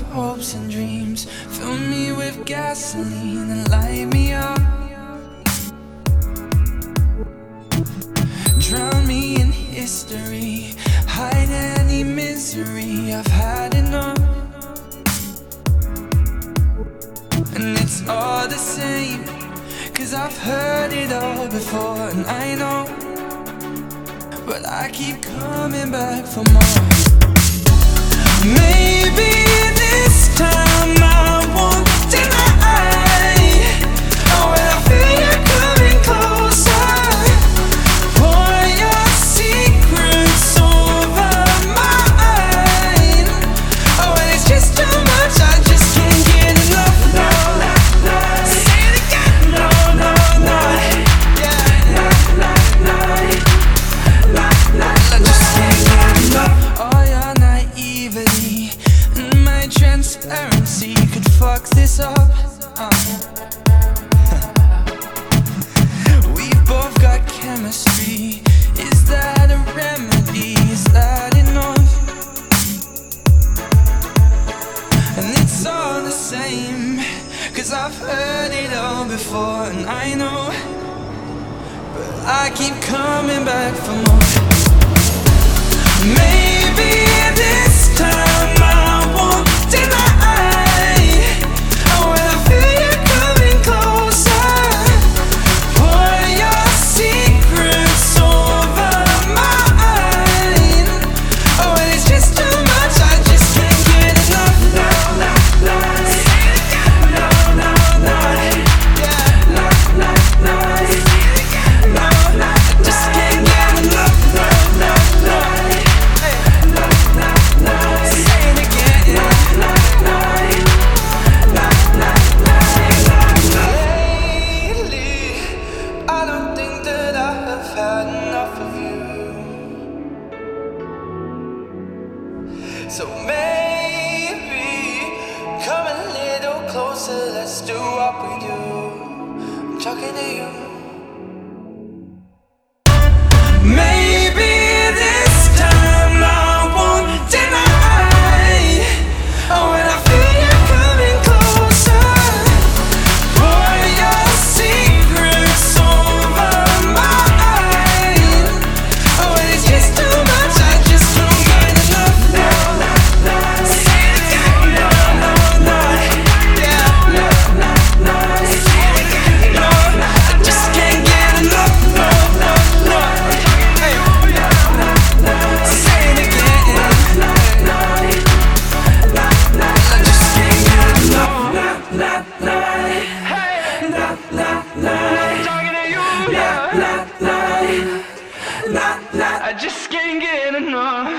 hopes and dreams. Fill me with gasoline and light me up. Drown me in history, hide any misery. I've had enough. And it's all the same, cause I've heard it all before, and I know. But I keep coming back for more. Transparency could fuck this up. Uh. We've both got chemistry. Is that a remedy? Is that enough? And it's all the same. Cause I've heard it all before, and I know. But I keep coming back for more. So maybe come a little closer. Let's do what we do. I'm talking to you. la la la la la. I just can't get enough.